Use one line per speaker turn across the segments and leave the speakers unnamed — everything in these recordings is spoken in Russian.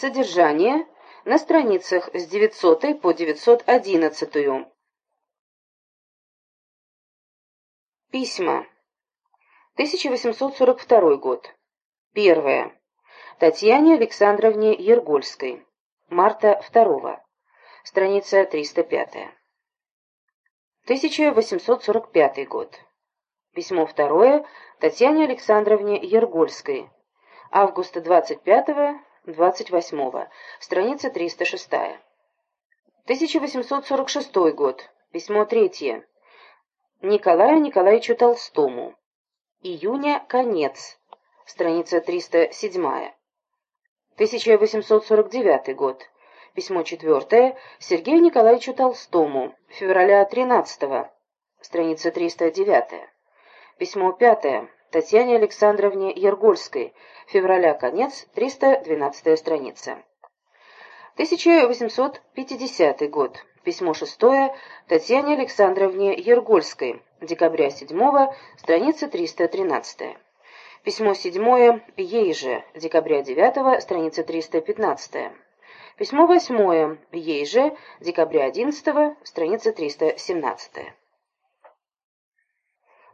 Содержание на страницах с 900 по 911. Письма. 1842 год. Первое. Татьяне Александровне Ергольской. Марта 2. Страница 305. 1845 год. Письмо второе Татьяне Александровне Ергольской. Августа 25-28. Страница 306. 1846 год. Письмо третье. Николаю Николаевичу Толстому. Июня конец. Страница 307. 1849 год. Письмо четвертое Сергею Николаевичу Толстому. Февраля 13 Страница 309. Письмо пятое Татьяне Александровне Ергольской. Февраля конец. 312 страница. 1850 год. Письмо шестое Татьяне Александровне Ергольской. Декабря 7 страница 313. Письмо седьмое ей же. Декабря 9 страница 315. Письмо восьмое ей же. Декабря 11 страница 317.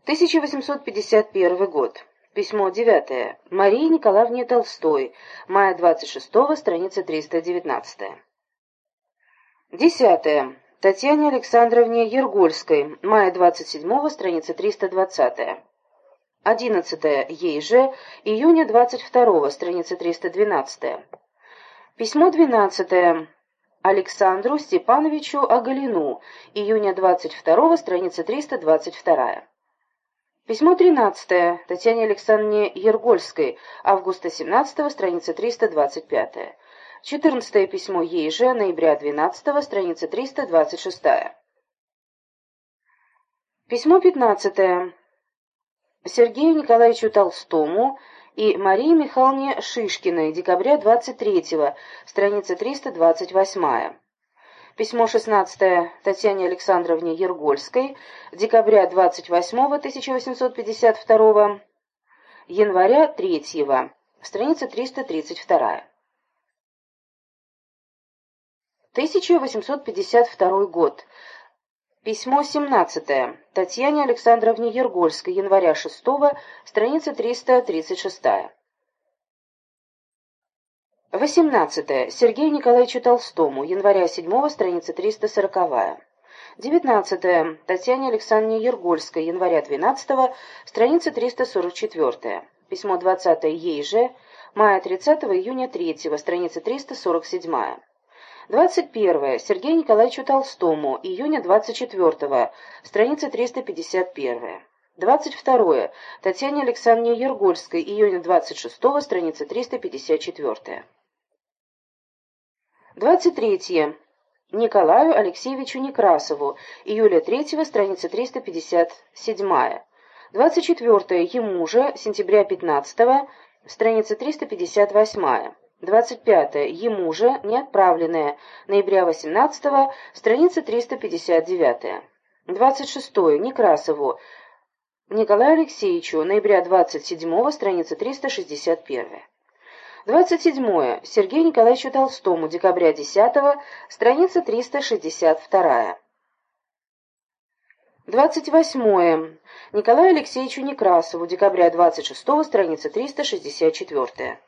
1851 год. Письмо 9. Марии Николаевне Толстой. Мая 26 страница 319. 10. Татьяне Александровне Ергольской. Мая 27 страница 320. 11. Ей же. Июня 22 страница 312. Письмо 12. Александру Степановичу Агалину. Июня 22 страница 322. Письмо 13. Татьяне Александровне Ергольской. Августа 17 страница 325. 14 письмо ей же, ноября 12 страница 326. Письмо 15. Сергею Николаевичу Толстому и Марии Михайловне Шишкиной, декабря 23 страница 328. Письмо 16 Татьяне Александровне Ергольской, декабря 28 1852, января 3 страница 332. 1852 год. Письмо 17 Татьяне Александровне Ергольской, января 6 страница 336. 18. Сергею Николаевичу Толстому, января 7 страница 340. 19. Татьяне Александровне Ергольской, января 12 страница 344. Письмо 20 ей же, мая 30 июня 3 страница 347. 21. Сергею Николаевичу Толстому, июня 24 страница 351. 22. Татьяне Александровне Ергольской, июня 26 страница 354. 23. Николаю Алексеевичу Некрасову, июля 3 страница 357. 24. Ему же, сентября 15 страница 358. 25. Ему же, не отправленное, ноября 18 страница 359. 26. Некрасову, Николаю Алексеевичу, ноября 27 страница 361. 27. Сергею Николаевичу Толстому, декабря 10 страница 362. 28. Николаю Алексеевичу Некрасову, декабря 26 страница 364.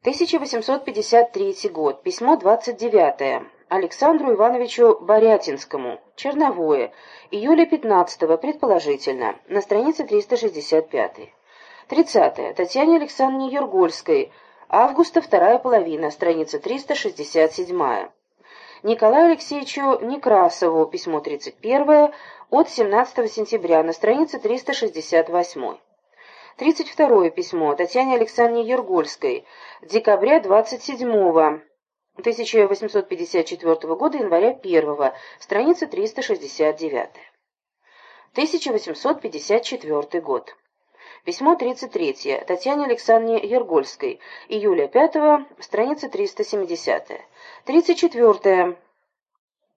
1853 год. Письмо 29. Александру Ивановичу Борятинскому. Черновое. Июля 15 предположительно. На странице 365. 30. Татьяне Александровне Юргольской. Августа, вторая половина, страница 367. Николаю Алексеевичу Некрасову, письмо 31, от 17 сентября, на странице 368. 32 письмо Татьяне Александровне Юргольской, декабря 27 1854 года, января 1 страница 369. 1854 год. Письмо 33. Татьяне Александровне Ергольской. Июля 5. Страница 370. 34.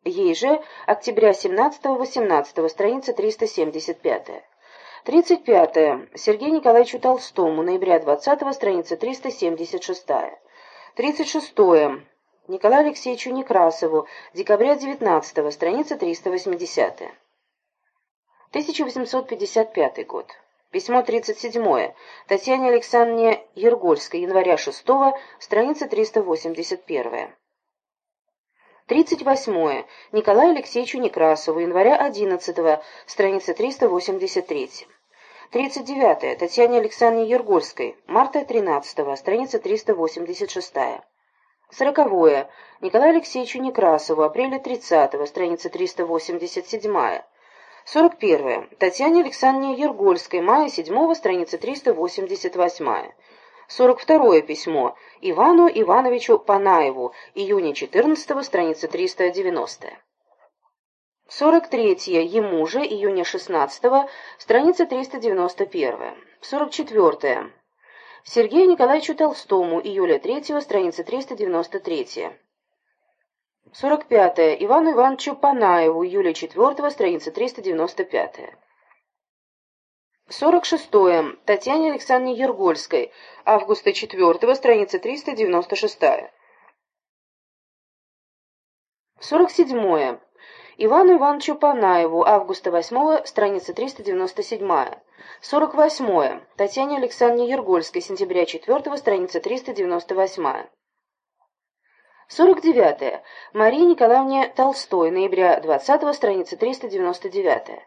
Ей же. Октября 17-18. Страница 375. 35. -е. Сергею Николаевичу Толстому, ноября 20 страница 376. 36. -е. Николаю Алексеевичу Некрасову, декабря 19 страница 380. 1855 год. Письмо 37. Татьяне Александровне Ергольской, января 6 страница 381. 38. Николаю Алексеевичу Некрасову, января 11 страница 383. 39. Татьяне Александровне Ергольской, марта 13 страница 386. 40. Николаю Алексеевичу Некрасову, апреля 30 страница 387. 41. Татьяне Александровне Ергольской, мая 7 страница 388. 42 письмо Ивану Ивановичу Панаеву, июня 14 страница 390. 43 ему же, июня 16 страница 391. 44 Сергею Николаевичу Толстому, июля 3 страница 393. 45 Ивану Ивановичу Панаеву, июля 4 страница 395. 46. -е. Татьяне Александровне Ергольской. Августа 4 страница 396. 47. -е. Ивану Ивановичу Панаеву. Августа 8 страница 397. 48. -е. Татьяне Александровне Ергольской. Сентября 4 страница 398. 49. -е. Марии Николаевне Толстой. Ноября 20 страница 399.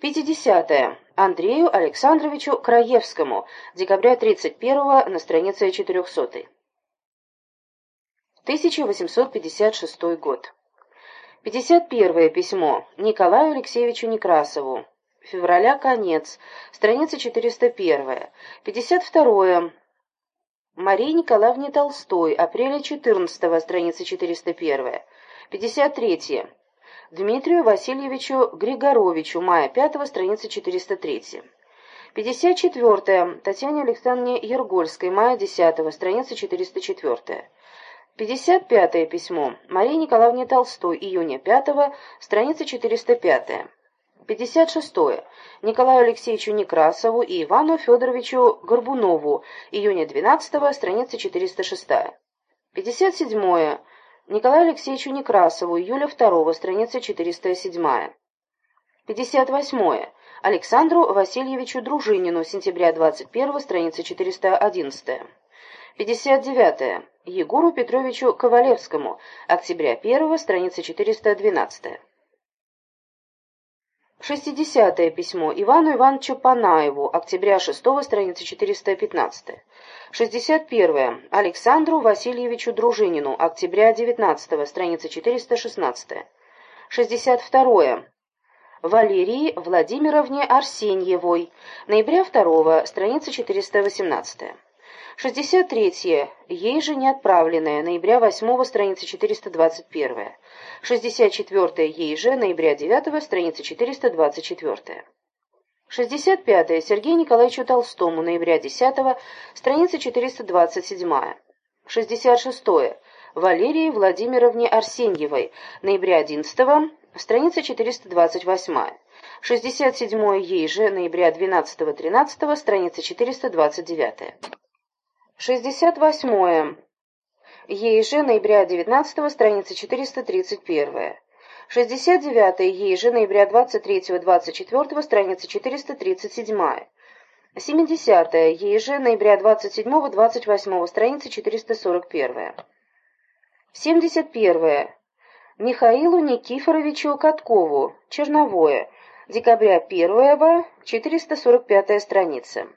50. -е. Андрею Александровичу Краевскому. Декабря 31 на странице 400. 1856 год. 51 письмо Николаю Алексеевичу Некрасову. Февраля конец. Страница 401. 52 Марии Николаевне Толстой. Апреля 14 страница 401. 53 Дмитрию Васильевичу Григоровичу, мая 5 страница 403. 54. Татьяне Александровне Ергольской, мая 10 страница 404. 55 письмо. Марии Николаевне Толстой, июня 5 страница 405. 56. Николаю Алексеевичу Некрасову и Ивану Федоровичу Горбунову, июня 12 страница 406. 57. Николаю Алексеевичу Некрасову, июля 2 страница 407. 58. Александру Васильевичу Дружинину, сентября 21 страница 411. 59. Егору Петровичу Ковалевскому, октября 1 страница 412. 60 письмо Ивану Ивановичу Панаеву, октября 6 страница 415. 61. Александру Васильевичу Дружинину, октября 19 страница 416. 62. Валерии Владимировне Арсеньевой, ноября 2 страница 418. 63. Ей же не отправленная, ноября 8 страница 421. 64. Ей же, ноября 9 страница 424. 65. Сергею Николаевичу Толстому, ноября 10 страница 427. 66. Валерии Владимировне Арсеньевой, ноября 11 страница 428. 67. Ей же, ноября 12-13, страница 429. 68. Ей же, ноября 19 страница 431. 69. Ей же, ноября 23-24, страница 437. 70. Ей же, ноября 27-28, страница 441. 71. Михаилу Никифоровичу Каткову, Черновое, декабря 1 445 страница.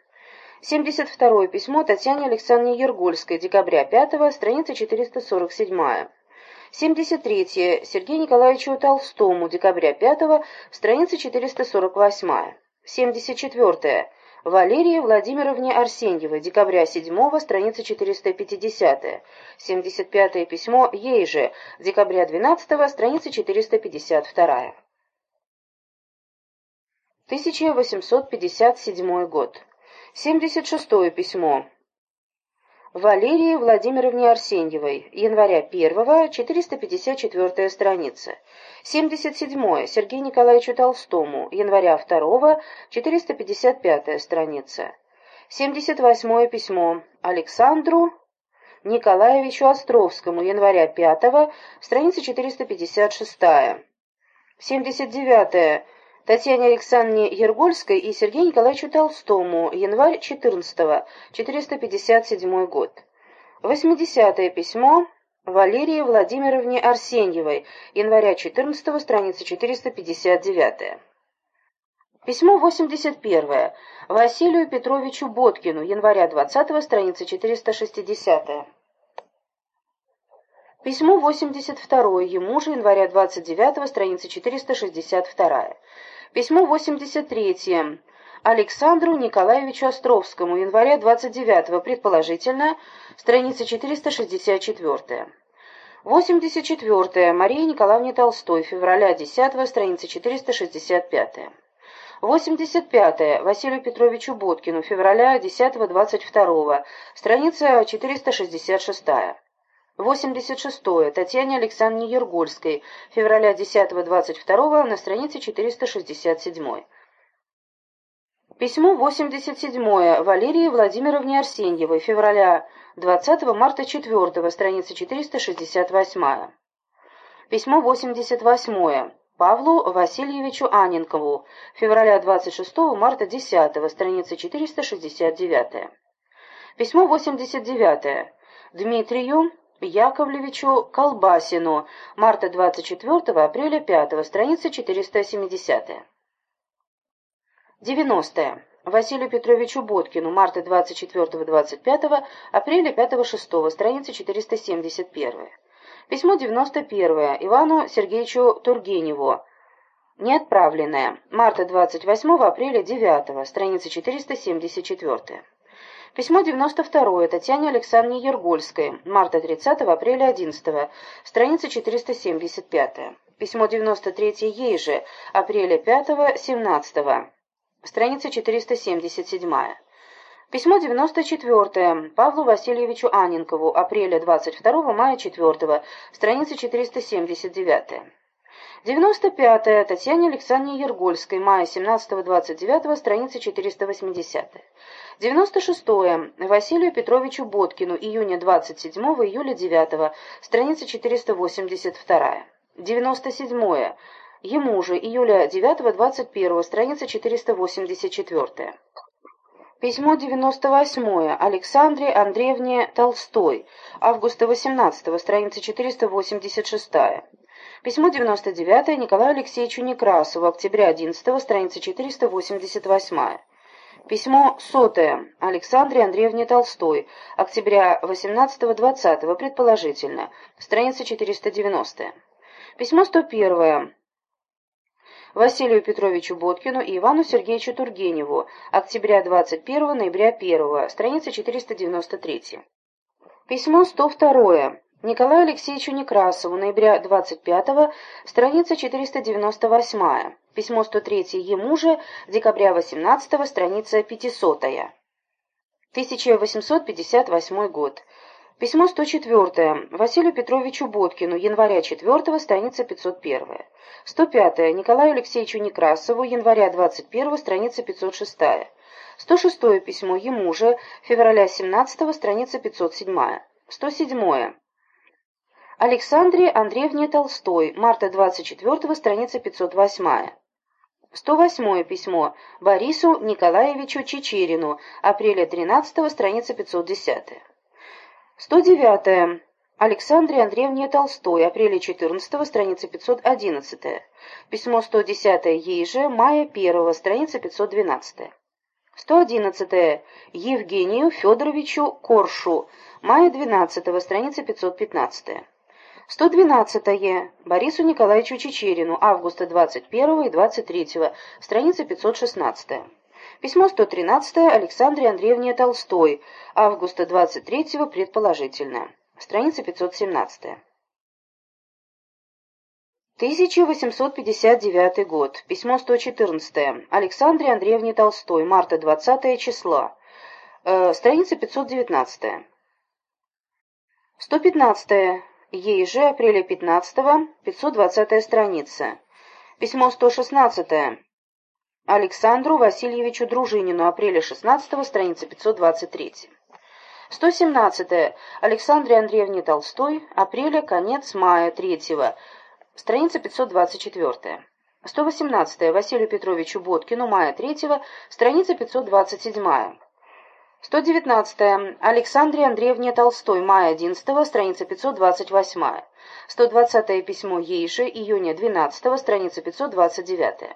72 письмо Татьяне Александровне Ергольской, декабря 5 страница 447. 73 Сергею Николаевичу Толстому, декабря 5 страница 448. 74 Валерии Владимировне Арсеньевой, декабря 7 страница 450. 75 письмо ей же, декабря 12 страница 452. 1857 год. 76 письмо. Валерии Владимировне Арсеньевой, января 1 454 страница. 77 Сергею Николаевичу Толстому, января 2 455 страница. 78 письмо Александру Николаевичу Островскому, января 5 страница 456. 79 Татьяне Александровне Ергольской и Сергею Николаевичу Толстому, январь 14 457 год. 80 письмо Валерии Владимировне Арсеньевой, января 14 страница 459. Письмо 81 Василию Петровичу Боткину, января 20 страница 460. Письмо 82 ему же, января 29 страница 462. Письмо 83. Александру Николаевичу Островскому, января 29 предположительно, страница 464. 84. Марии Николаевне Толстой, февраля 10 страница 465. 85. Василию Петровичу Боткину, февраля 10-22, страница 466. 86. Татьяне Александровне Ергольской, февраля 10-22, на странице 467. Письмо 87. Валерии Владимировне Арсеньевой, февраля 20 марта 4, страница 468. Письмо 88. Павлу Васильевичу Аненкову, февраля 26 марта 10, страница 469. Письмо 89. Дмитрию Яковлевичу Колбасину, марта 24 апреля 5, страница 470. 90. Василию Петровичу Боткину, марта 24-25, апреля 5-6, страница 471. Письмо 91. Ивану Сергеевичу Тургеневу. Неотправленное. Марта 28 апреля 9, страница 474. Письмо 92 Татьяне Александровне Ергольской, марта 30 апреля 11, страница 475. Письмо 93 ей же, апреля 5 17, страница 477. Письмо 94 Павлу Васильевичу Аненкову, апреля 22 мая 4, страница 479. 95 Татьяне Александровне Ергольской, мая 17-29, страница 480. 96 Василию Петровичу Боткину, июня 27 июля 9, страница 482. 97 ему же, июля 9-21, страница 484. Письмо 98 Александре Андреевне Толстой, августа 18, страница 486. Письмо 99 Николаю Алексеевичу Некрасову, октября 11, страница 488. Письмо сотое Александре Андреевне Толстой, октября 18-20, предположительно, страница 490. Письмо 101 Василию Петровичу Боткину и Ивану Сергеевичу Тургеневу, октября 21 ноября 1, страница 493. Письмо 102 Николаю Алексеевичу Некрасову, ноября 25 страница 498. Письмо 103 ему же, декабря 18 страница 500. 1858 год. Письмо 104 Василию Петровичу Боткину, января 4 страница 501. 105 Николаю Алексеевичу Некрасову, января 21 страница 506. 106 письмо ему же, февраля 17 страница 507. 107 Александре Андреевне Толстой, марта 24 страница 508. 108 письмо Борису Николаевичу Чечерину, апреля 13 страница 510. 109 Александре Андреевне Толстой, апреля 14 страница 511. Письмо 110 ей же, мая 1 страница 512. 111 Евгению Федоровичу Коршу, мая 12 страница 515. 112. Борису Николаевичу Чечерину, августа 21 и 23, страница 516. Письмо 113 Александре Андреевне Толстой, августа 23 предположительно, страница 517. 1859 год. Письмо 114. Александре Андреевне Толстой, марта 20 числа. Э, страница 519. 115. Ей же, апреля 15 520 страница. Письмо 116. Александру Васильевичу Дружинину, апреля 16 страница 523. 117. Александре Андреевне Толстой, апреля, конец мая 3 страница 524. 118. Василию Петровичу Боткину, мая 3 страница 527. 119. Александре Андреевне Толстой, мая 11 страница 528. 120 письмо ей же, июня 12 страница 529.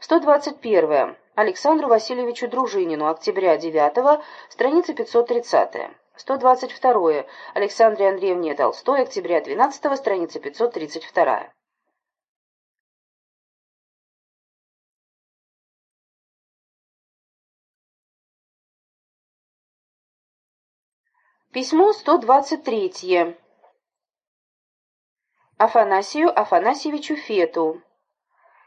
121. Александру Васильевичу Дружинину, октября 9 страница 530. 122. Александре Андреевне Толстой, октября 12 страница 532. Письмо 123. Афанасию Афанасьевичу Фету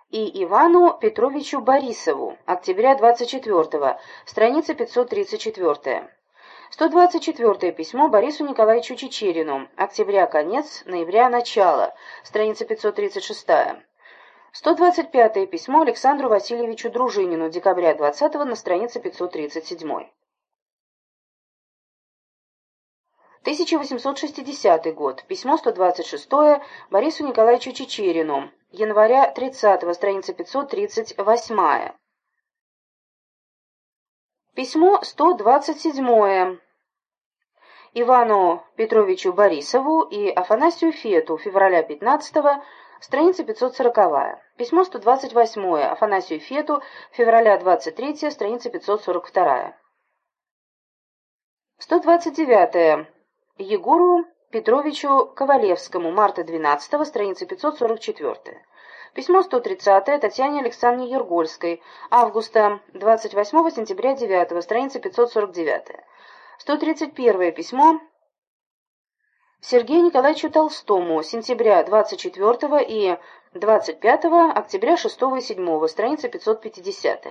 и Ивану Петровичу Борисову, октября 24 страница 534. 124 письмо Борису Николаевичу Чечерину, октября конец, ноября начало, страница 536. 125 письмо Александру Васильевичу Дружинину, декабря 20 на странице 537. 1860 год. Письмо 126 Борису Николаевичу Чечерину. Января 30 страница 538. Письмо 127 Ивану Петровичу Борисову и Афанасию Фету. Февраля 15 страница 540. Письмо 128 Афанасию Фету. Февраля 23 страница 542. 129 Егору Петровичу Ковалевскому, марта 12 страница 544. Письмо 130 Татьяне Александре Ергольской, августа 28 сентября 9 страница 549. 131 письмо Сергею Николаевичу Толстому, сентября 24 и 25 октября 6 и 7 страница 550.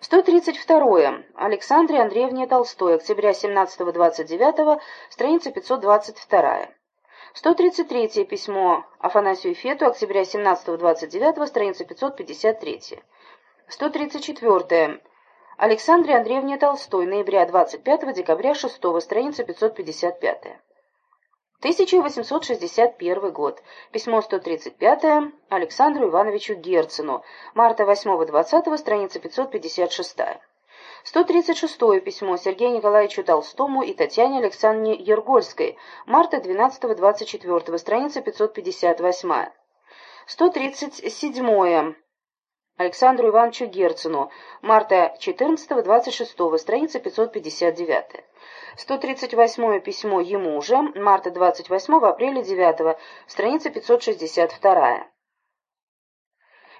132. Александре Андреевне Толстой. Октября 17-29. Страница 522. 133. Письмо Афанасию Фету. Октября 17-29. Страница 553. 134. Александре Андреевне Толстой. Ноября 25 декабря 6 страница 555. 1861 год. Письмо 135 Александру Ивановичу Герцену. Марта 8-20, страница 556. 136 письмо Сергею Николаевичу Толстому и Татьяне Александровне Ергольской. Марта 12-24, страница 558. 137 Александру Ивановичу Герцену. Марта 14-26, страница 559. 138 письмо ему же, марта 28 апреля 9 страница 562.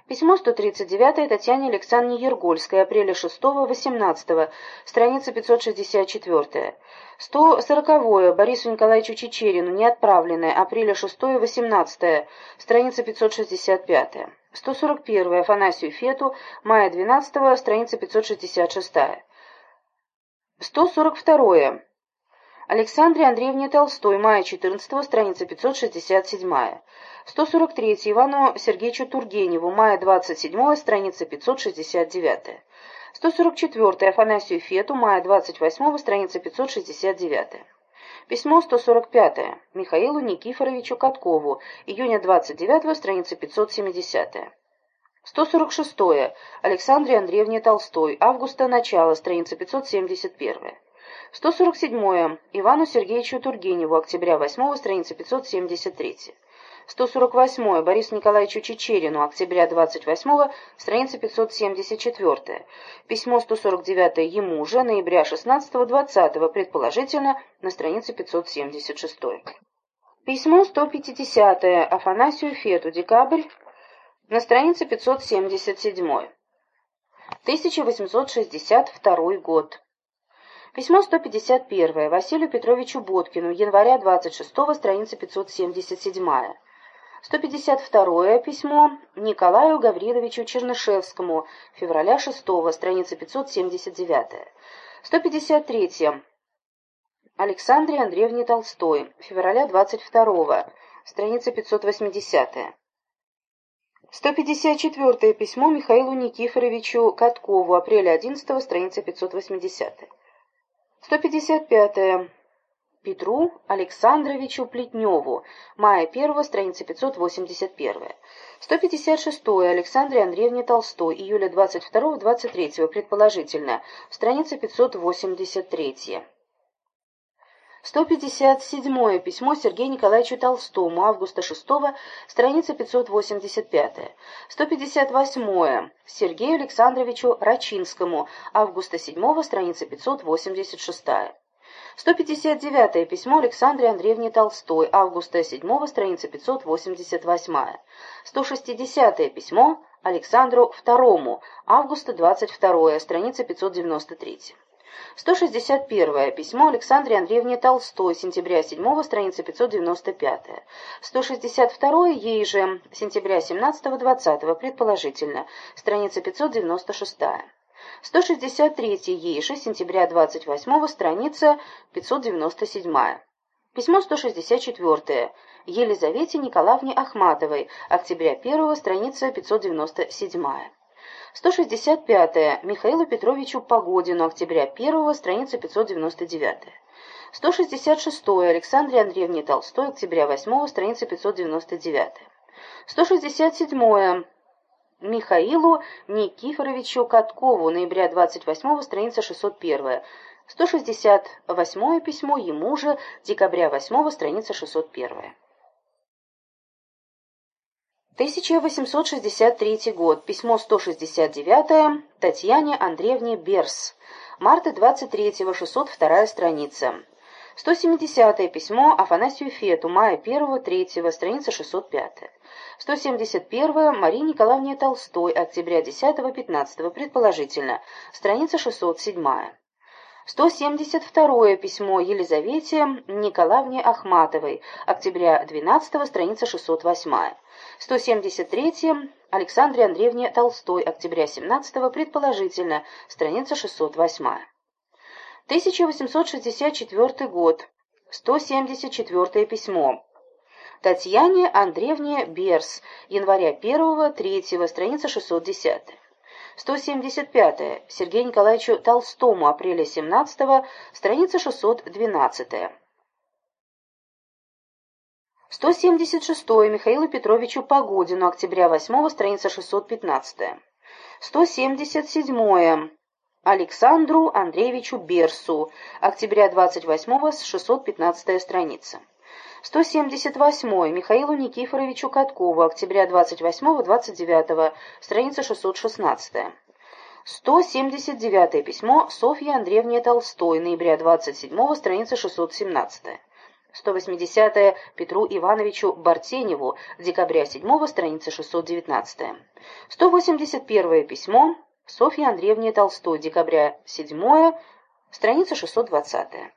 Письмо 139 Татьяне Александровне Ергольской, апреля 6-18, страница 564. 140 Борису Николаевичу Чечерину, неотправленное, апреля 6-18, страница 565. 141 Афанасию Фету, мая 12, страница 566. 142. Александре Андреевне Толстой, мая 14 страница 567. 143. Ивану Сергеевичу Тургеневу, мая 27 страница 569. 144. Афанасию Фету, мая 28 страница 569. Письмо 145. Михаилу Никифоровичу Каткову, июня 29 страница 570. 146. Александре Андреевне Толстой. Августа. Начало. Страница 571. 147. Ивану Сергеевичу Тургеневу. Октября 8. Страница 573. 148. Борису Николаевичу Чечерину. Октября 28. Страница 574. Письмо 149 ему же. Ноября 16-20. Предположительно, на странице 576. Письмо 150. Афанасию Фету. Декабрь на странице 577. 1862 год. Письмо 151. Василию Петровичу Боткину. Января 26 страница 577. 152 письмо Николаю Гавриловичу Чернышевскому. Февраля 6 страница 579. 153. Александре Андреевне Толстой, февраля 22 страница 580 154 письмо Михаилу Никифоровичу Каткову, апреля 11 страница 580 155 -е. Петру Александровичу Плетневу, мая 1 страница 581 156 Александре Андреевне Толстой, июля 22-23 предположительно, страница 583 157 письмо Сергею Николаевичу Толстому, августа 6 страница 585 158 Сергею Александровичу Рачинскому, августа 7 страница 586 159 письмо Александре Андреевне Толстой, августа 7 страница 588 160 письмо Александру II, августа 22 страница 593 161. Письмо Александре Андреевне Толстой, сентября 7 страница 595. 162. Ей же, сентября 17-20, предположительно, страница 596. 163 ей же, сентября 28 страница 597. Письмо 164 Елизавете Николаевне Ахматовой, октября 1 страница 597. 165 Михаилу Петровичу Погодину, октября 1 страница 599. 166 Александре Андреевне Толстой, октября 8 страница 599. 167 Михаилу Никифоровичу Каткову, ноября 28 страница 601. 168 письмо ему же, декабря 8 страница 601. 1863 год. Письмо 169 Татьяне Андреевне Берс. Марта 23-го, 602 страница. 170 письмо Афанасию Фету, мая 1-3, страница 605. 171 Марии Николаевне Толстой, октября 10-15, предположительно, страница 607. 172 письмо Елизавете Николаевне Ахматовой, октября 12 страница 608. 173 Александре Андреевне Толстой, октября 17 предположительно, страница 608. 1864 год. 174 письмо. Татьяне Андреевне Берс, января 1-3, страница 610. 175. -е. Сергею Николаевичу Толстому, апреля 17 страница 612. 176. Михаилу Петровичу Погодину, октября 8 страница 615. 177. Александру Андреевичу Берсу, октября 28 615 страница. 178. Михаилу Никифоровичу Каткову, октября 28-29, страница 616. 179 письмо Софье Андреевне Толстой, ноября 27 страница 617. 180 Петру Ивановичу Бартеневу, декабря 7 страница 619. 181 письмо Софье Андреевне Толстой, декабря 7 страница 620.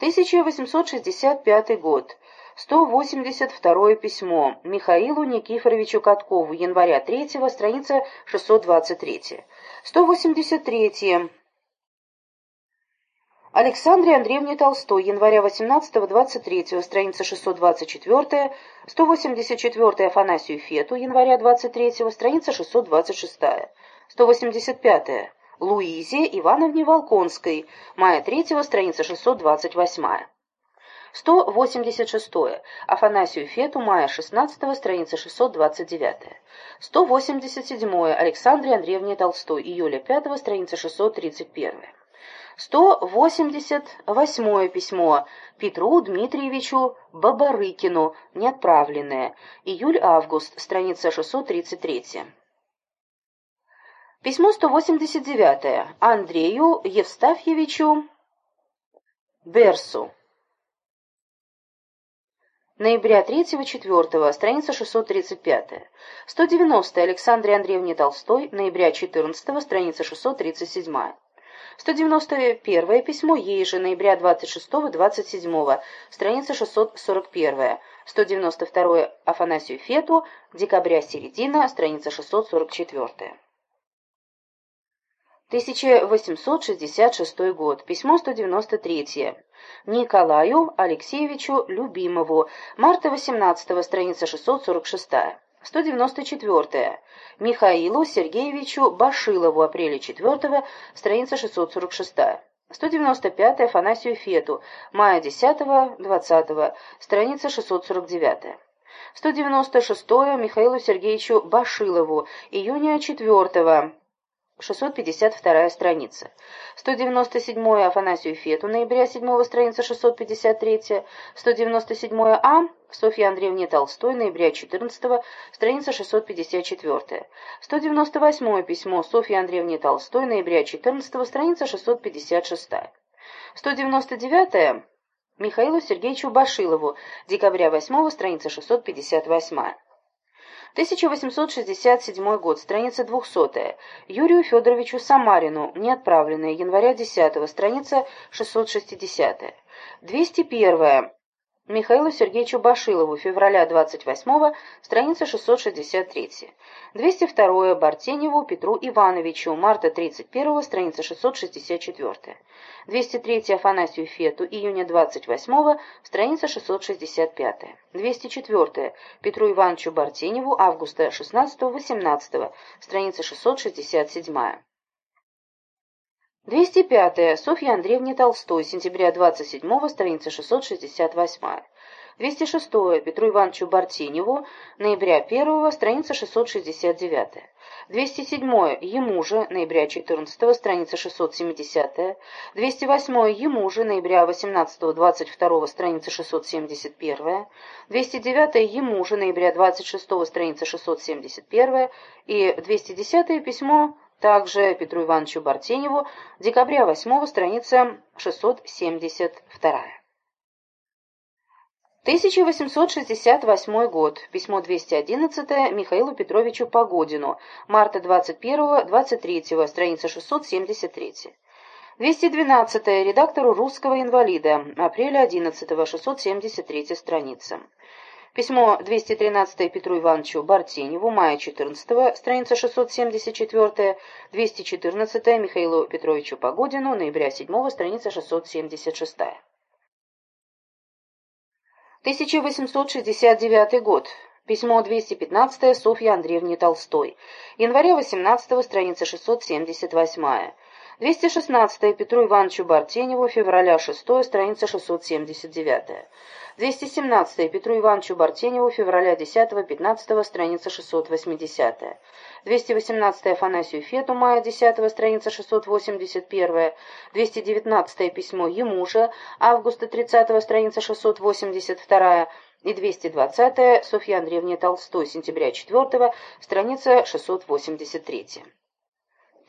1865 год. 182 письмо Михаилу Никифоровичу Каткову, января 3 страница 623. 183 Александре Андреевне Толстой, января 18-23, страница 624, 184 Афанасию Фету, января 23, страница 626, 185 Луизе Ивановне Волконской, мая 3 страница 628. 186. Афанасию Фету, мая 16 страница 629. 187. Александре Андреевне Толстой, июля 5 страница 631. 188 письмо Петру Дмитриевичу Бабарыкину, неотправленное, июль-август, страница 633. Письмо 189. Андрею Евстафьевичу Берсу. Ноября 3-4, страница 635. 190. Александре Андреевне Толстой, ноября 14, страница 637. 191 письмо ей же, ноября 26-27, страница 641. 192 Афанасию Фету, декабря середина, страница 644. 1866 год. Письмо 193. Николаю Алексеевичу Любимову. Марта 18 страница 646. 194. Михаилу Сергеевичу Башилову. Апреля 4 страница 646. 195. Афанасию Фету. Мая 10-20, страница 649. 196. Михаилу Сергеевичу Башилову. Июня 4 652 страница. 197 Афанасию Фету, ноября 7 страница 653. 197 А Софья Андреевне Толстой, ноября 14 страница 654. 198 письмо Софье Андреевне Толстой, ноября 14 страница 656. 199 Михаилу Сергеевичу Башилову, декабря 8 страница 658. 1867 год, страница 200. Юрию Федоровичу Самарину, не отправленная, января 10, страница 660. 201. Михаилу Сергеевичу Башилову, февраля 28 страница 663. 202 Бартеневу Петру Ивановичу, марта 31 страница 664. 203 Афанасию Фету, июня 28 страница 665. 204 Петру Ивановичу Бартеневу, августа 16-18, страница 667. 205. Софья Андреевне Толстой, сентября 27 страница 668. 206. Петру Ивановичу Бартеневу, ноября 1 страница 669. 207. Ему же, ноября 14 страница 670. 208. Ему же, ноября 18-22, страница 671. 209. Ему же, ноября 26 страница 671. И 210 письмо также Петру Ивановичу Бартеневу, декабря 8 страница 672. 1868 год. Письмо 211 Михаилу Петровичу Погодину. Марта 21-23, страница 673. 212 редактору «Русского инвалида». Апреля 11 673 страница. Письмо 213 Петру Ивановичу Бартеневу, мая 14 страница 674, 214 Михаилу Петровичу Погодину, ноября 7 страница 676. 1869 год. Письмо 215 Софье Андреевне Толстой. Января 18 страница 678. 216 Петру Ивановичу Бартеневу, февраля 6 страница 679. 217 Петру Ивановичу Бартеневу, февраля 10-15 страница 680. 218 Афанасию Фету, мая 10 страница 681. 219 письмо ему же, августа 30 страница 682 и 220 Софья Андреевне Толстой, сентября 4 страница 683.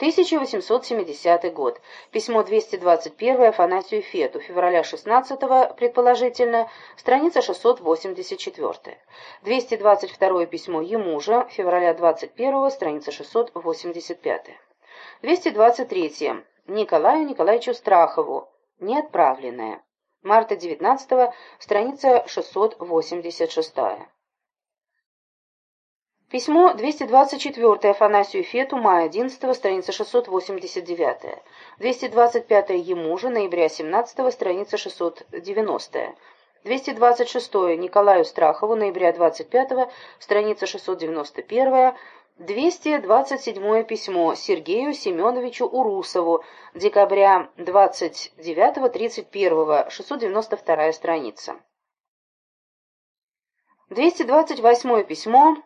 1870 год. Письмо 221 Афанасию Фету, февраля 16 предположительно, страница 684. 222 письмо ему же, февраля 21 страница 685. 223 Николаю Николаевичу Страхову, неотправленное. Марта 19 страница 686. Письмо 224 Афанасию Фету, мая 11 страница 689. 225 ему же, ноября 17 страница 690. 226 Николаю Страхову, ноября 25 страница 691. 227 письмо Сергею Семеновичу Урусову, декабря 29-31, 692 страница. 228 письмо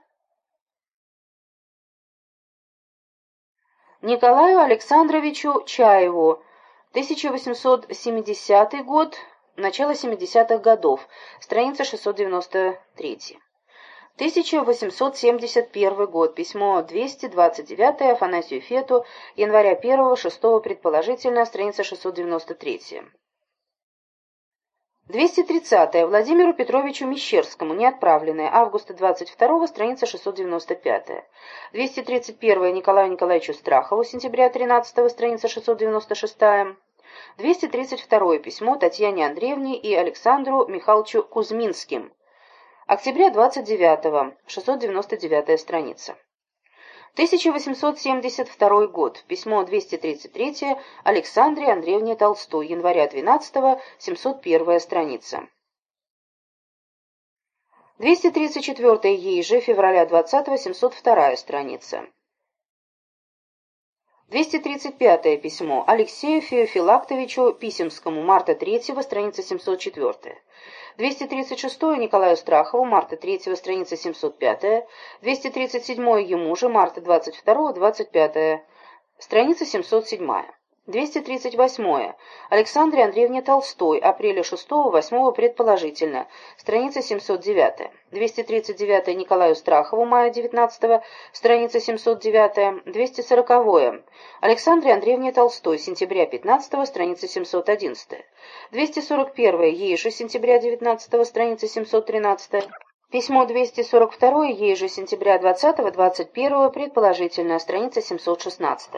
Николаю Александровичу Чаеву, 1870 год, начало 70-х годов, страница 693. 1871 год, письмо 229 Афанасию Фету, января 1-6 предположительно, страница 693. 230. Владимиру Петровичу Мещерскому, неотправленное, августа 22 страница 695. 231. Николаю Николаевичу Страхову, сентября 13 страница 696. 232. Письмо Татьяне Андреевне и Александру Михайловичу Кузьминским. Октября 29 699 страница. 1872 год. Письмо 233 Александре Андреевне Толстой. Января 12 701 страница. 234 ей же, февраля 20 702 страница. 235 письмо Алексею Феофилактовичу Писемскому, марта 3 страница 704. 236 Николаю Страхову, марта 3 страница 705, 237 ему же, марта 22 25, страница 707. 238. Александре Андреевне Толстой, апреля 6-8 предположительно, страница 709. 239. Николаю Страхову, мая 19 страница 709. 240. Александре Андреевне Толстой, сентября 15 страница 711. 241. Ей же сентября 19 страница 713. Письмо 242, ей же сентября 20-21, предположительно, страница 716.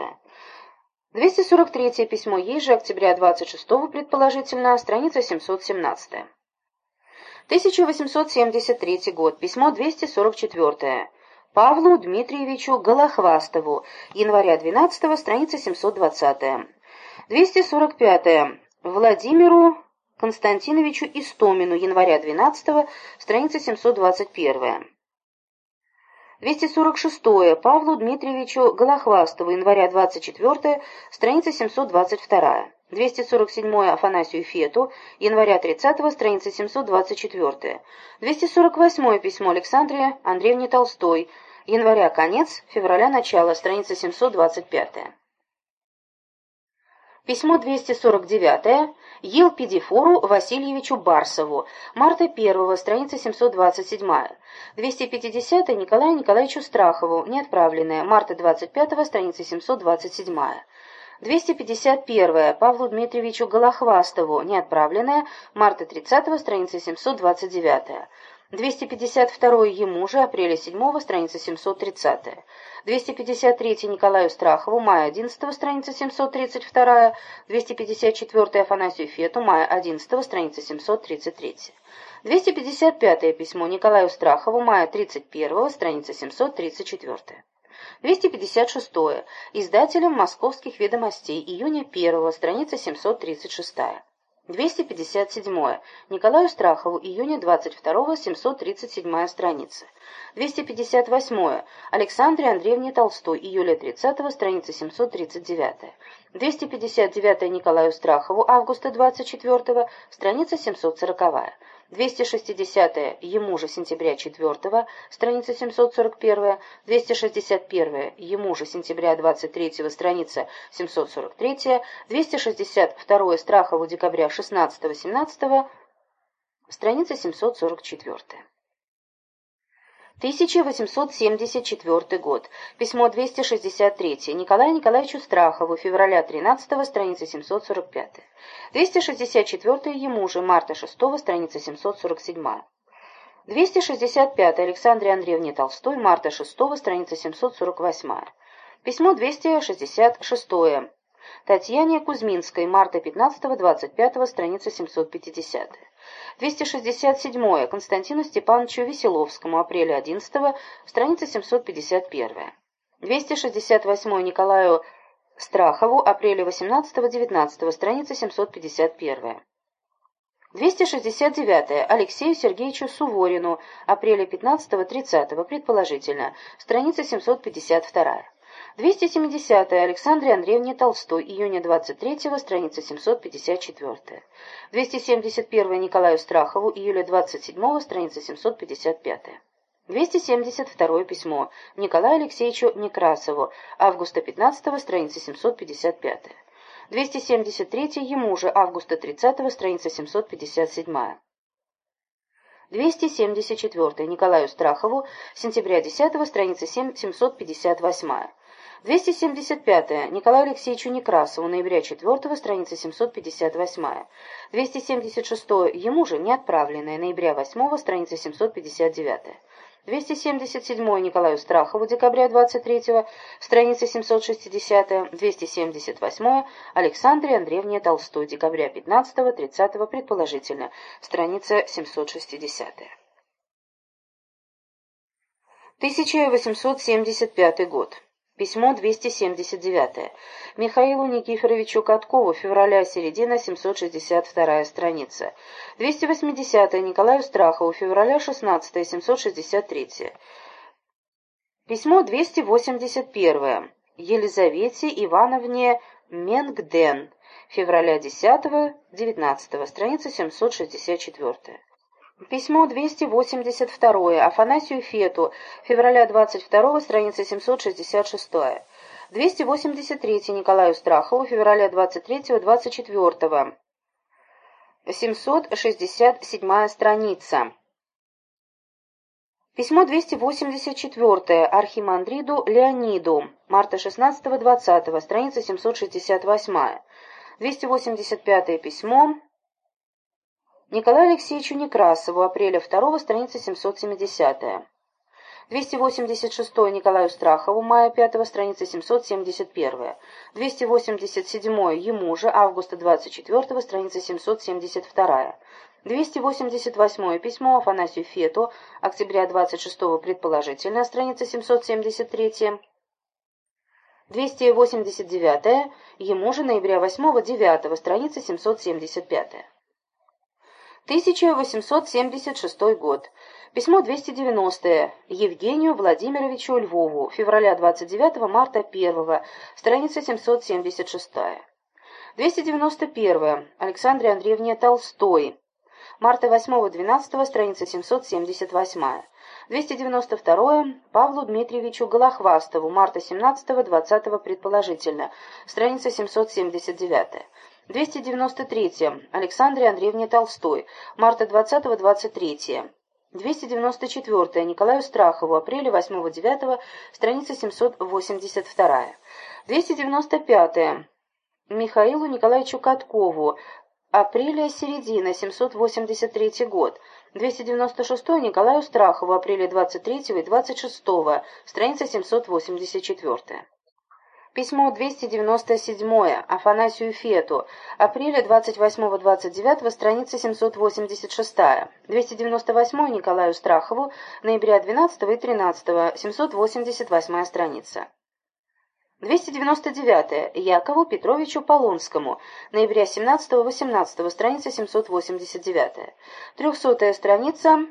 243 письмо ей же октября 26 предположительно, страница 717. 1873 год. Письмо 244. Павлу Дмитриевичу Голохвастову. Января 12 страница 720. 245. Владимиру Константиновичу Истомину. Января 12 страница 721. 246. Павлу Дмитриевичу Голохвастову, января 24, страница 722. 247. Афанасию Фету, января 30, страница 724. 248. Письмо Александре Андреевне Толстой, января конец, февраля начало, страница 725. Письмо 249 Елпидифору Васильевичу Барсову, марта 1 страница 727. 250 Николаю Николаевичу Страхову, неотправленное, марта 25 страница 727. 251 Павлу Дмитриевичу Голохвастову, неотправленное, марта 30 страница 729. 252 ему же, апреля 7 страница 730. 253 Николаю Страхову, мая 11 страница 732. 254 Афанасию Фету, мая 11 страница 733. 255 письмо Николаю Страхову, мая 31 страница 734. 256. Издателем «Московских ведомостей», июня 1 страница 736. 257. Николаю Страхову, июня 22 737 страница. 258. Александре Андреевне Толстой, июля 30 страница 739. 259. Николаю Страхову, августа 24 страница 740. 260 ему же сентября 4 страница 741, 261 ему же сентября 23 страница 743, 262 Страхову декабря 16-17, страница 744. 1874 год. Письмо 263. Николаю Николаевичу Страхову. Февраля 13 страница 745. 264 ему же. Марта 6 страница 747. 265 Александре Андреевне Толстой. Марта 6 страница 748. Письмо 266. Татьяне Кузьминской. Марта 15-25 страница 750. 267. Константину Степановичу Веселовскому, апреля 11 страница 751. 268. Николаю Страхову, апреля 18-19, страница 751. 269. Алексею Сергеевичу Суворину, апреля 15-30, предположительно, страница 752. 270. Александре Андреевне Толстой, июня 23 страница 754. 271. Николаю Страхову, июля 27 страница 755. 272 письмо Николаю Алексеевичу Некрасову, августа 15 страница 755. 273 ему же, августа 30 страница 757. 274 Николаю Страхову, сентября 10 страница 758. 275. Николаю Алексеевичу Некрасову, ноября 4 страница 758. 276. Ему же не отправленная, ноября 8 страница 759. 277 Николаю Страхову, декабря 23 страница 760 278 Александре Андреевне Толстой, декабря 15 30 предположительно, страница 760 1875 год. Письмо 279. Михаилу Никифоровичу Каткову, февраля, середина, 762 страница. 280. Николаю Страхову, февраля, 16, 763. Письмо 281. Елизавете Ивановне Менгден, февраля 10-19, страница 764. Письмо 282 Афанасию Фету, февраля 22 страница 766. 283 Николаю Страхову, февраля 23-24. 767 страница. Письмо 284 Архимандриду Леониду, марта 16-20, страница 768. 285 письмо Николаю Алексеевичу Некрасову, апреля 2 страница 770 286 Николаю Страхову, мая 5 страница 771 287 ему же, августа 24 страница 772 288 письмо Афанасию Фету, октября 26 предположительно, страница 773 289 ему же, ноября 8-9, страница 775 1876 год. Письмо 290 Евгению Владимировичу Львову, февраля 29 марта 1 страница 776. 291 Александре Андреевне Толстой, марта 8-12, страница 778. 292 Павлу Дмитриевичу Голохвастову, марта 17-20 предположительно, страница 779. 293. Александре Андреевне Толстой. Марта 20-23. 294. Николаю Страхову. Апреля 8-9. Страница 782. 295. Михаилу Николаевичу Каткову. Апреля середина, 783 год. 296 Николаю Страхову. Апреля 23 и 26. Страница 784. Письмо 297 Афанасию Фету. Апреля 28-29, страница 786. 298 Николаю Страхову. Ноября 12 и 13, 788 страница. 299 Якову Петровичу Полонскому. Ноября 17-18, страница 789. 300 страница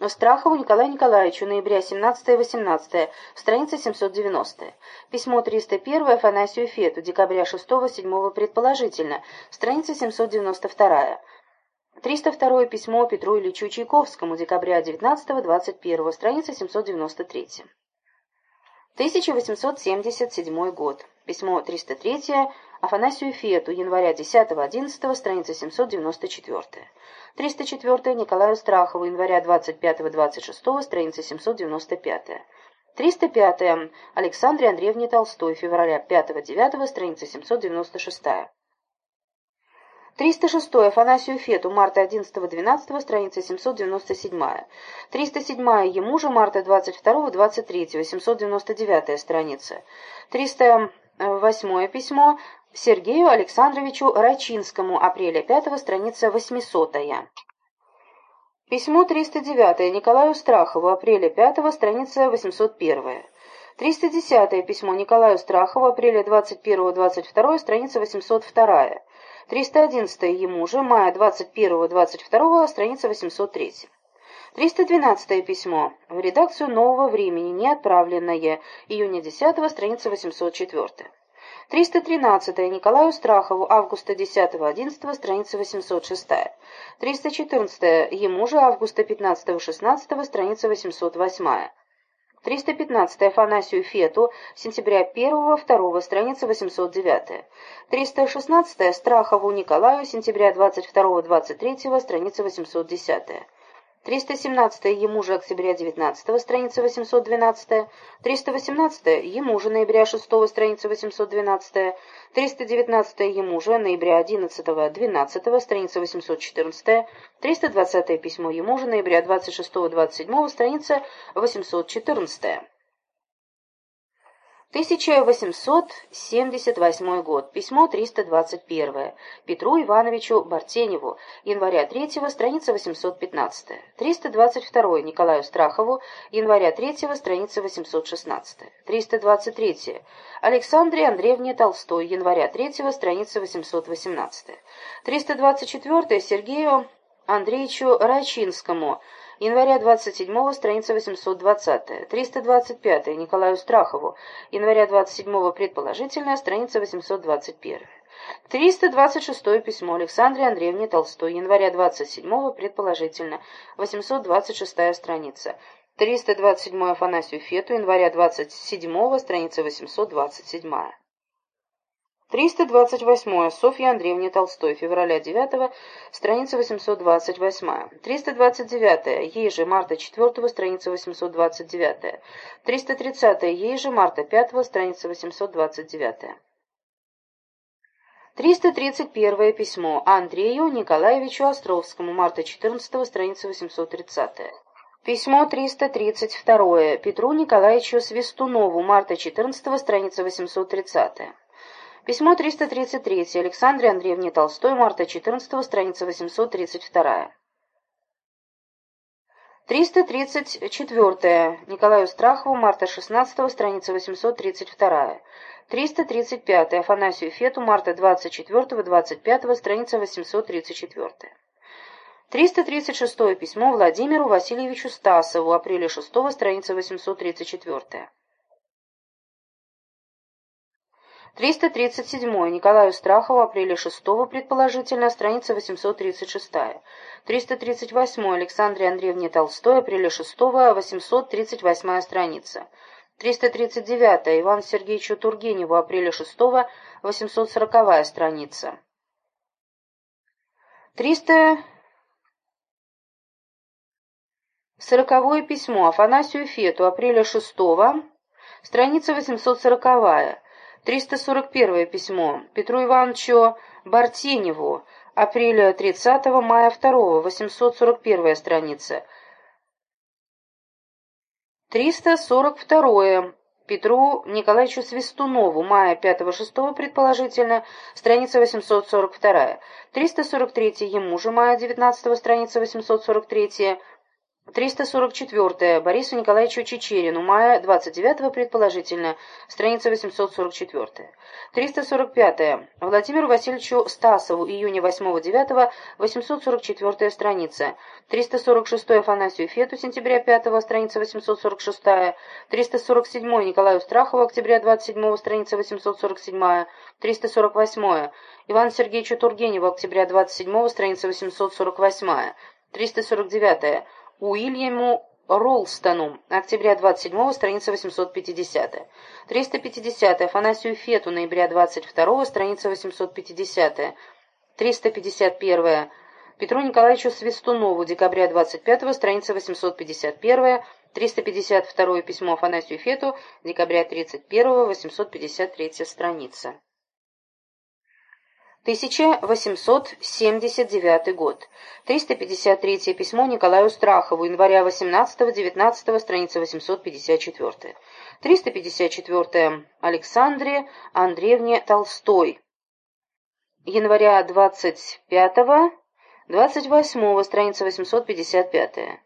Страхову Николаю Николаевичу, ноября 17-18, страница 790. Письмо 301 Афанасию Фету, декабря 6-7 предположительно, страница 792. 302 письмо Петру Ильичу Чайковскому, декабря 19-21, страница 793. 1877 год. Письмо 303 Афанасию Фету, января 10-11, страница 794. 304 Николаю Страхову, января 25-26, страница 795. 305 Александре Андреевне Толстой, февраля 5-9, страница 796. 306 Афанасию Фету, марта 11-12, страница 797. 307 ему же, марта 22-23, 799 страница. 308 письмо Сергею Александровичу Рачинскому, апреля 5 страница 800 -я. Письмо 309 Николаю Страхову, апреля 5 страница 801 310 письмо Николаю Страхову, апреля 21-22, страница 802 311 ему же, мая 21-22, страница 803 312 письмо. В редакцию «Нового времени», не отправленное, июня 10 страница 804 313 Николаю Страхову, августа 10-11, страница 806. 314 ему же, августа 15-16, страница 808. 315 Афанасию Фету, сентября 1-2, страница 809. 316 Страхову Николаю, сентября 22-23, страница 810. 317 ему же октября 19 страница 812, 318 ему же ноября 6 страница 812, 319 ему же ноября 11 12 страница 814, 320 письмо ему же ноября 26 27 страница 814. 1878 год. Письмо 321. Петру Ивановичу Бартеневу. Января 3 страница 815. 322. Николаю Страхову. Января 3 страница 816. 323. Александре Андреевне Толстой. Января 3 страница 818. 324. Сергею Андреевичу Рачинскому января 27 страница 820 325 Николаю Страхову, января 27 предположительная, страница 821 326 письмо Александре Андреевне Толстой, января 27 предположительно, 826 страница. 327 Афанасию Фету, января 27 страница 827 328. Софья Андреевна Толстой. Февраля 9. Страница 828. 329. Ей же марта 4. Страница 829. 330. Ей же марта 5. Страница 829. 331 письмо Андрею Николаевичу Островскому. Марта 14. Страница 830. Письмо 332. Петру Николаевичу Свистунову. Марта 14. Страница 830. Письмо 333. Александре Андреевне Толстой. Марта 14. Страница 832. 334. Николаю Страхову. Марта 16. Страница 832. 335. Афанасию Фету. Марта 24-25. Страница 834. 336 письмо Владимиру Васильевичу Стасову, апреля 6 страница 834. 337. Николаю Страхову, апреля 6 предположительно, страница 836. 338. Александре Андреевне Толстой, апреля 6 838 страница. 339. Иван Сергеевичу Тургеневу, апреля 6 840 страница. 300 Сороковое письмо Афанасию Фету, апреля 6 страница 840 341 письмо Петру Ивановичу Бартеневу, апреля 30 мая 2 841 страница. 342 Петру Николаевичу Свистунову, мая 5-6 предположительно, страница 842. 343 ему же, мая 19 страница 843. 344. Борису Николаевичу Чечерину. Мая 29 предположительно. Страница 844. 345. Владимиру Васильевичу Стасову. Июня 8-9. 844 страница. 346. Афанасию Фету. Сентября 5. Страница 846. 347. Николаю Страхову. Октября 27. Страница 847. 348. Ивану Сергеевичу Тургеневу. Октября 27. Страница 848. 349. Уильяму Ролстону, октября 27 страница 850 350 Афанасию Фету, ноября 22 страница 850 351 Петру Николаевичу Свистунову, декабря 25 страница 851 352 письмо Афанасию Фету, декабря 31 853 страница. 1879 год. 353 письмо Николаю Страхову, января 18-19, страница 854. 354 Александре Андреевне Толстой, января 25-28, страница 855.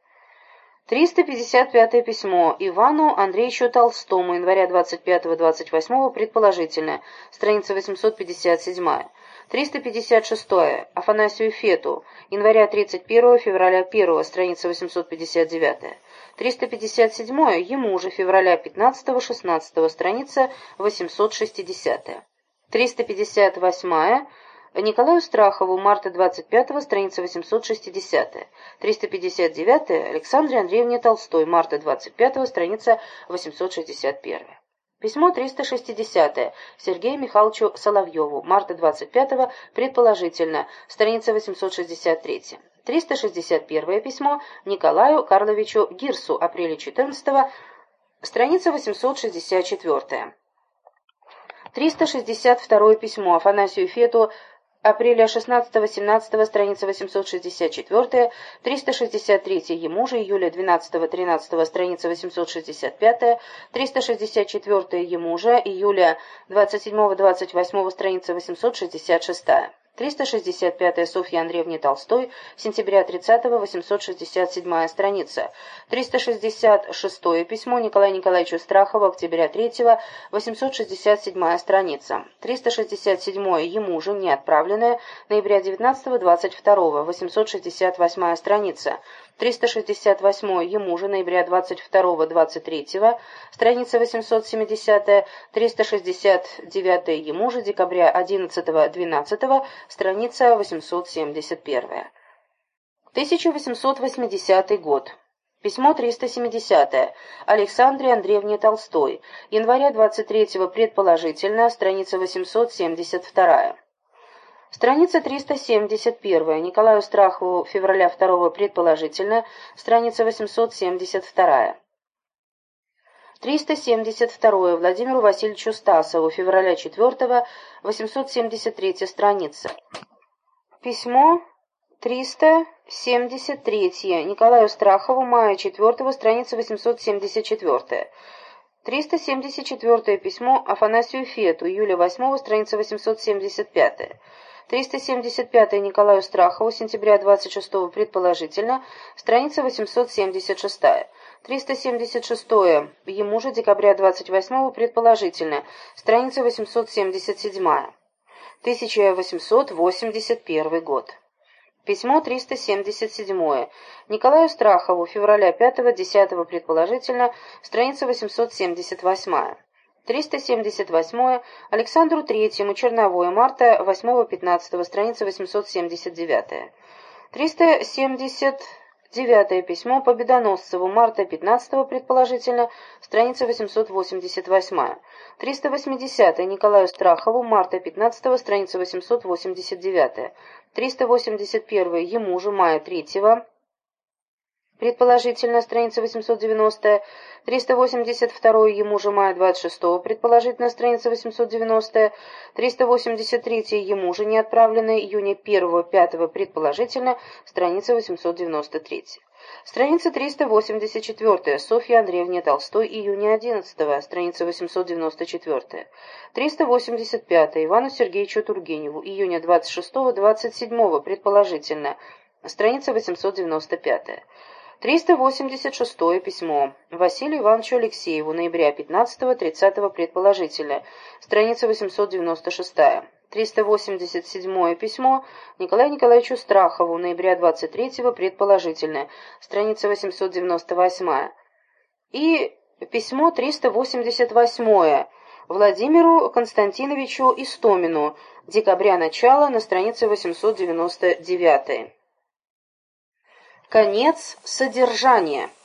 355 письмо Ивану Андреевичу Толстому, января 25-28, предположительно, страница 857. 356. Афанасию Фету. Января 31 февраля 1 страница 859. 357. Ему же февраля 15-16 страница 860. 358. Николаю Страхову, марта 25 страница 860. 359. Александре Андреевне Толстой, марта 25 страница 861. Письмо 360 Сергею Михайловичу Соловьеву, марта 25 предположительно, страница 863. 361 письмо Николаю Карловичу Гирсу, апреля 14 страница 864. 362 письмо Афанасию Фету апреля 16-17, страница 864, 363 ему же, июля 12-13, страница 865, 364 ему же, июля 27-28, страница 866. 365 Софья Андреевне Толстой, сентября 30-го, 867 страница. 366 письмо Николаю Николаевичу Страхову, октября 3-го, 867 страница. 367 ему же не отправленное, ноября 19-го, 22-го, 868 страница. 368 ему же ноября 22-23, страница 870, 369 ему же декабря 11-12, страница 871. 1880 год. Письмо 370. Александре Андреевне Толстой. Января 23-го предположительно, страница 872. Страница 371. Николаю Страхову февраля 2 предположительно, страница 872. 372. Владимиру Васильевичу Стасову февраля 4 873 страница. Письмо 373. Николаю Страхову мая 4 страница 874. 374 письмо Афанасию Фету, июля 8 страница 875. 375 Николаю Страхову, сентября 26 предположительно, страница 876. 376 ему же, декабря 28 предположительно, страница 877. 1881 год. Письмо 377. Николаю Страхову, февраля 5-10 предположительно, страница 878. 378. Александру Третьему, Черновое, марта 8-15, страница 879. 379 письмо Победоносцеву, марта 15 предположительно, страница 888. 380 Николаю Страхову, марта 15 страница 889. 381 ему же, мая 3 предположительно, страница 890, 382 ему же мая 26, предположительно, страница 890, 383 ему же не отправленная июня 1-5, предположительно, страница 893. Страница 384. Софья Андреевна Толстой, июня 11 страница 894. 385. Ивану Сергеевичу Тургеневу, июня 26-27, предположительно, страница 895. 386 письмо. Василию Ивановичу Алексееву, ноября 15-30 предположительно, страница 896. 387 письмо Николаю Николаевичу Страхову, ноября 23 предположительно, страница 898. И письмо 388 Владимиру Константиновичу Истомину, декабря начала, на странице 899. Конец содержания.